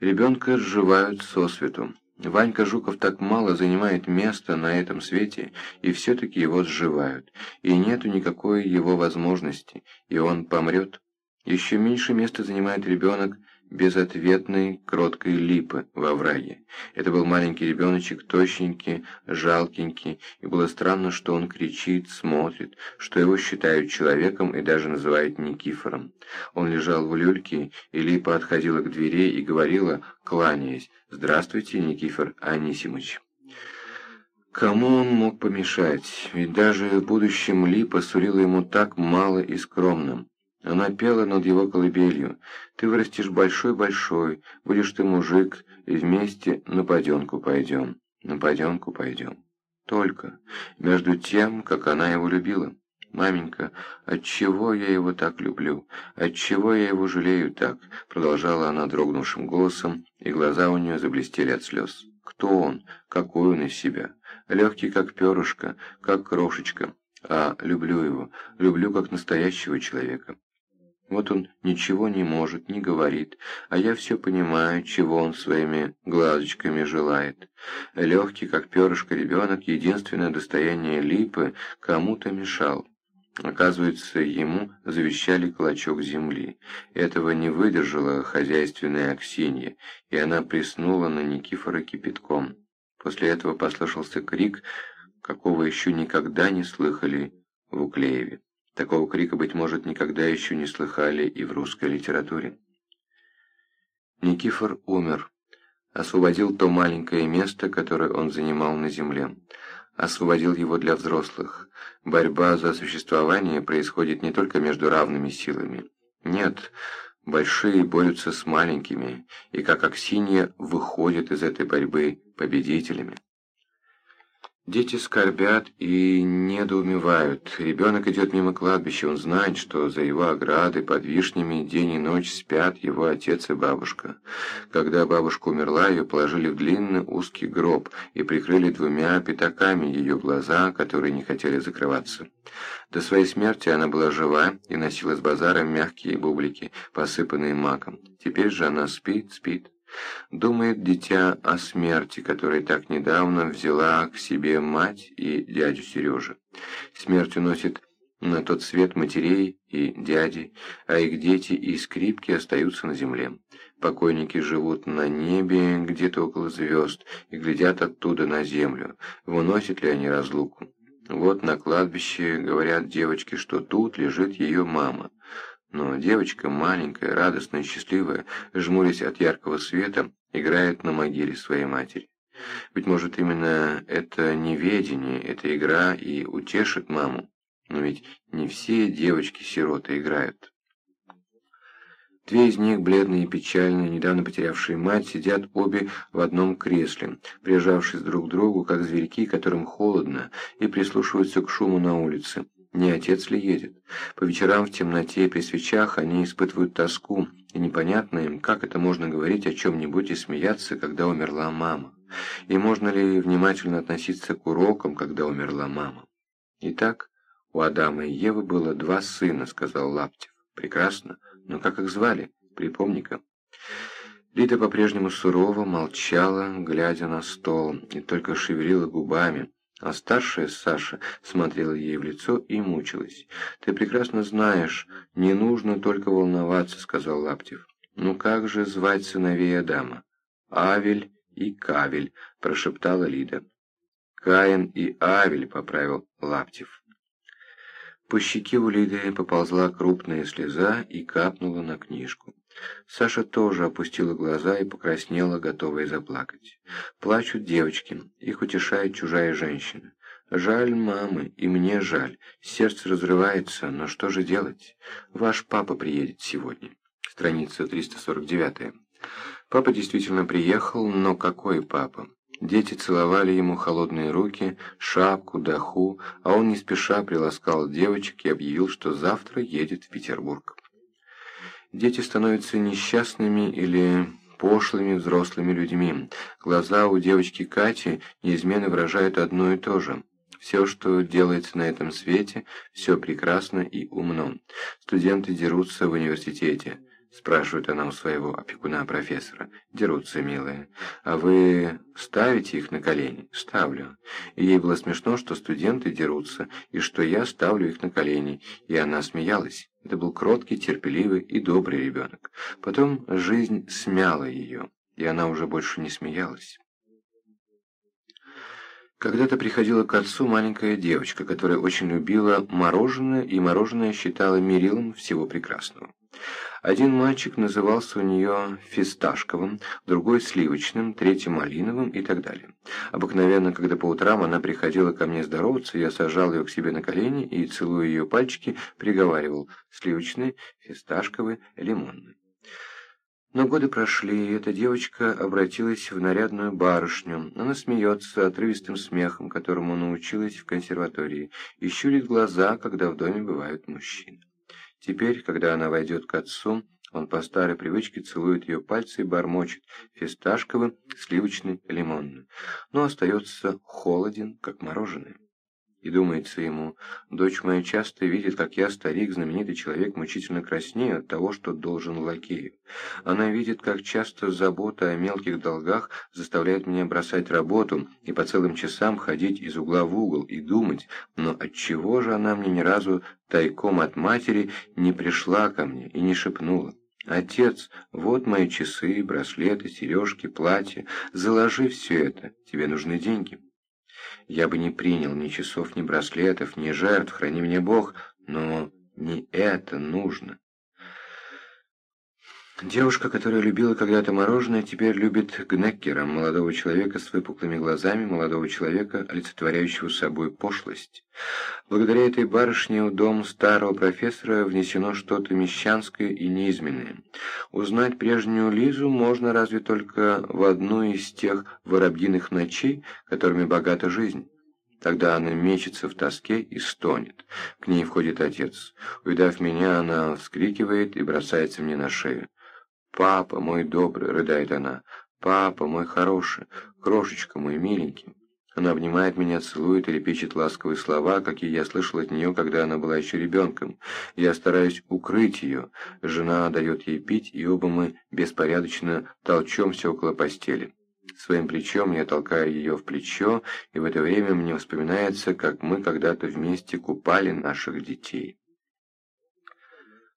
Ребенка сживают сосвету. Ванька Жуков так мало занимает места на этом свете, и все-таки его сживают, и нету никакой его возможности, и он помрет. Еще меньше места занимает ребенок безответной кроткой липы во враге. Это был маленький ребеночек, тощенький, жалкенький, и было странно, что он кричит, смотрит, что его считают человеком и даже называют Никифором. Он лежал в люльке, и липа отходила к двери и говорила, кланяясь, «Здравствуйте, Никифор Анисимыч». Кому он мог помешать? Ведь даже в будущем Липа сулила ему так мало и скромным. Она пела над его колыбелью. «Ты вырастешь большой-большой, будешь ты мужик, и вместе на паденку пойдем, на паденку пойдем». Только между тем, как она его любила. «Маменька, отчего я его так люблю? Отчего я его жалею так?» Продолжала она дрогнувшим голосом, и глаза у нее заблестели от слез. «Кто он? Какой он из себя? Легкий, как перышко, как крошечка. А люблю его, люблю как настоящего человека. Вот он ничего не может, не говорит, а я все понимаю, чего он своими глазочками желает. Легкий, как перышко ребенок, единственное достояние липы, кому-то мешал. Оказывается, ему завещали клочок земли. Этого не выдержала хозяйственная Аксинья, и она приснула на Никифора кипятком. После этого послышался крик, какого еще никогда не слыхали в Уклееве. Такого крика, быть может, никогда еще не слыхали и в русской литературе. Никифор умер. Освободил то маленькое место, которое он занимал на земле. Освободил его для взрослых. Борьба за существование происходит не только между равными силами. Нет, большие борются с маленькими, и как Аксинья выходят из этой борьбы победителями. Дети скорбят и недоумевают. Ребенок идет мимо кладбища, он знает, что за его оградой под вишнями день и ночь спят его отец и бабушка. Когда бабушка умерла, ее положили в длинный узкий гроб и прикрыли двумя пятаками ее глаза, которые не хотели закрываться. До своей смерти она была жива и носила с базара мягкие бублики, посыпанные маком. Теперь же она спит, спит. Думает дитя о смерти, которая так недавно взяла к себе мать и дядю Сережа. Смерть уносит на тот свет матерей и дядей, а их дети и скрипки остаются на земле. Покойники живут на небе, где-то около звезд, и глядят оттуда на землю. Выносят ли они разлуку? Вот на кладбище говорят девочки, что тут лежит ее мама. Но девочка, маленькая, радостная, счастливая, жмурясь от яркого света, играет на могиле своей матери. Быть может, именно это неведение, эта игра и утешит маму. Но ведь не все девочки-сироты играют. Две из них, бледные и печальные, недавно потерявшие мать, сидят обе в одном кресле, прижавшись друг к другу, как зверьки, которым холодно, и прислушиваются к шуму на улице. Не отец ли едет? По вечерам в темноте при свечах они испытывают тоску, и непонятно им, как это можно говорить о чем-нибудь и смеяться, когда умерла мама. И можно ли внимательно относиться к урокам, когда умерла мама. Итак, у Адама и Евы было два сына, сказал Лаптев. Прекрасно, но как их звали? Припомни-ка. Лида по-прежнему сурово молчала, глядя на стол, и только шевелила губами, а старшая Саша смотрела ей в лицо и мучилась. «Ты прекрасно знаешь, не нужно только волноваться», — сказал Лаптев. «Ну как же звать сыновей Адама?» «Авель и Кавель», — прошептала Лида. «Каин и Авель», — поправил Лаптев. По щеке у Лиды поползла крупная слеза и капнула на книжку. Саша тоже опустила глаза и покраснела, готовая заплакать. Плачут девочки, их утешает чужая женщина. Жаль мамы, и мне жаль. Сердце разрывается, но что же делать? Ваш папа приедет сегодня. Страница 349. Папа действительно приехал, но какой папа? Дети целовали ему холодные руки, шапку, даху, а он не спеша приласкал девочек и объявил, что завтра едет в Петербург дети становятся несчастными или пошлыми взрослыми людьми. Глаза у девочки Кати неизменно выражают одно и то же. Все, что делается на этом свете, все прекрасно и умно. Студенты дерутся в университете. Спрашивает она у своего опекуна-профессора. «Дерутся, милая. А вы ставите их на колени?» «Ставлю». И ей было смешно, что студенты дерутся, и что я ставлю их на колени. И она смеялась. Это был кроткий, терпеливый и добрый ребенок. Потом жизнь смяла ее, и она уже больше не смеялась. Когда-то приходила к отцу маленькая девочка, которая очень любила мороженое, и мороженое считала мерилом всего прекрасного. Один мальчик назывался у нее фисташковым, другой сливочным, третий малиновым и так далее. Обыкновенно, когда по утрам она приходила ко мне здороваться, я сажал ее к себе на колени и, целуя ее пальчики, приговаривал «сливочный, фисташковый, лимонный». Но годы прошли, и эта девочка обратилась в нарядную барышню. Она смеется отрывистым смехом, которому научилась в консерватории, и щурит глаза, когда в доме бывают мужчины. Теперь, когда она войдет к отцу, он по старой привычке целует ее пальцы и бормочет фисташковым, сливочный, лимонный, но остается холоден, как мороженое. И думается ему, дочь моя часто видит, как я, старик, знаменитый человек, мучительно краснею от того, что должен лакею. Она видит, как часто забота о мелких долгах заставляет меня бросать работу и по целым часам ходить из угла в угол и думать, но отчего же она мне ни разу тайком от матери не пришла ко мне и не шепнула. «Отец, вот мои часы, браслеты, сережки, платье. Заложи все это, тебе нужны деньги». Я бы не принял ни часов, ни браслетов, ни жертв, храни меня Бог, но не это нужно. Девушка, которая любила когда-то мороженое, теперь любит Гнеккера, молодого человека с выпуклыми глазами, молодого человека, олицетворяющего собой пошлость. Благодаря этой барышне в дом старого профессора внесено что-то мещанское и неизменное. Узнать прежнюю Лизу можно разве только в одну из тех воробьиных ночей, которыми богата жизнь. Тогда она мечется в тоске и стонет. К ней входит отец. Увидав меня, она вскрикивает и бросается мне на шею. «Папа мой добрый!» — рыдает она. «Папа мой хороший! Крошечка мой миленький!» Она обнимает меня, целует и лепечет ласковые слова, какие я слышал от нее, когда она была еще ребенком. Я стараюсь укрыть ее. Жена дает ей пить, и оба мы беспорядочно толчемся около постели. Своим плечом я толкаю ее в плечо, и в это время мне вспоминается, как мы когда-то вместе купали наших детей.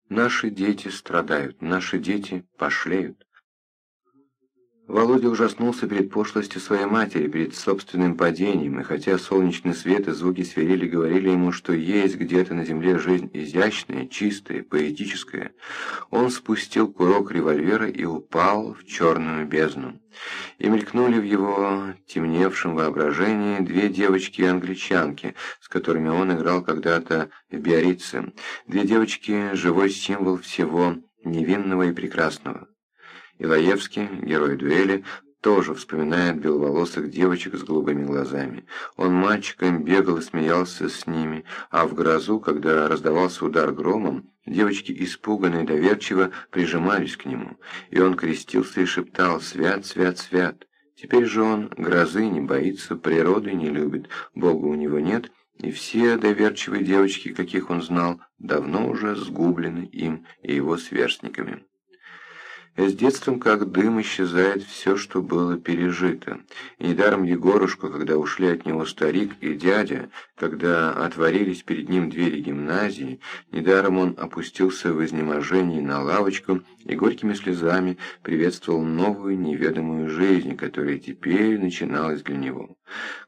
Наши дети страдают, наши дети пошлеют. Володя ужаснулся перед пошлостью своей матери, перед собственным падением, и хотя солнечный свет и звуки свирели говорили ему, что есть где-то на земле жизнь изящная, чистая, поэтическая, он спустил курок револьвера и упал в черную бездну. И мелькнули в его темневшем воображении две девочки-англичанки, с которыми он играл когда-то в Биорице, две девочки – живой символ всего невинного и прекрасного. Илаевский, герой дуэли, тоже вспоминает беловолосых девочек с голубыми глазами. Он мальчиком бегал и смеялся с ними, а в грозу, когда раздавался удар громом, девочки испуганно и доверчиво прижимались к нему, и он крестился и шептал «Свят, свят, свят». Теперь же он грозы не боится, природы не любит, Бога у него нет, и все доверчивые девочки, каких он знал, давно уже сгублены им и его сверстниками. С детством как дым исчезает все, что было пережито. И недаром Егорушка, когда ушли от него старик и дядя, когда отворились перед ним двери гимназии, недаром он опустился в изнеможении на лавочку и горькими слезами приветствовал новую неведомую жизнь, которая теперь начиналась для него.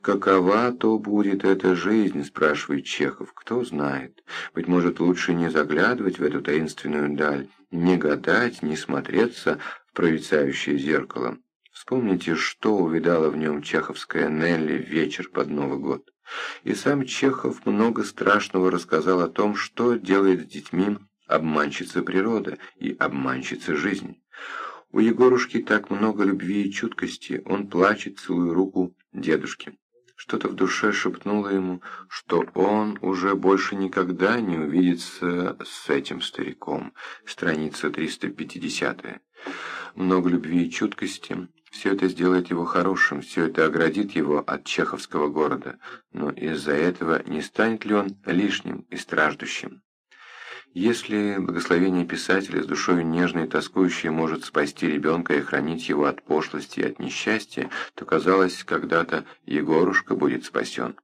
«Какова то будет эта жизнь?» – спрашивает Чехов. «Кто знает? Быть может, лучше не заглядывать в эту таинственную даль, не гадать, не смотреться в прорицающее зеркало. Вспомните, что увидала в нем чеховская Нелли в вечер под Новый год. И сам Чехов много страшного рассказал о том, что делает с детьми обманщица природа и обманщица жизнь. У Егорушки так много любви и чуткости, он плачет, целуя руку дедушки. Что-то в душе шепнуло ему, что он уже больше никогда не увидится с этим стариком. Страница 350. Много любви и чуткости. Все это сделает его хорошим, все это оградит его от чеховского города. Но из-за этого не станет ли он лишним и страждущим? Если благословение писателя с душой нежной и тоскующей может спасти ребенка и хранить его от пошлости и от несчастья, то казалось, когда-то Егорушка будет спасен.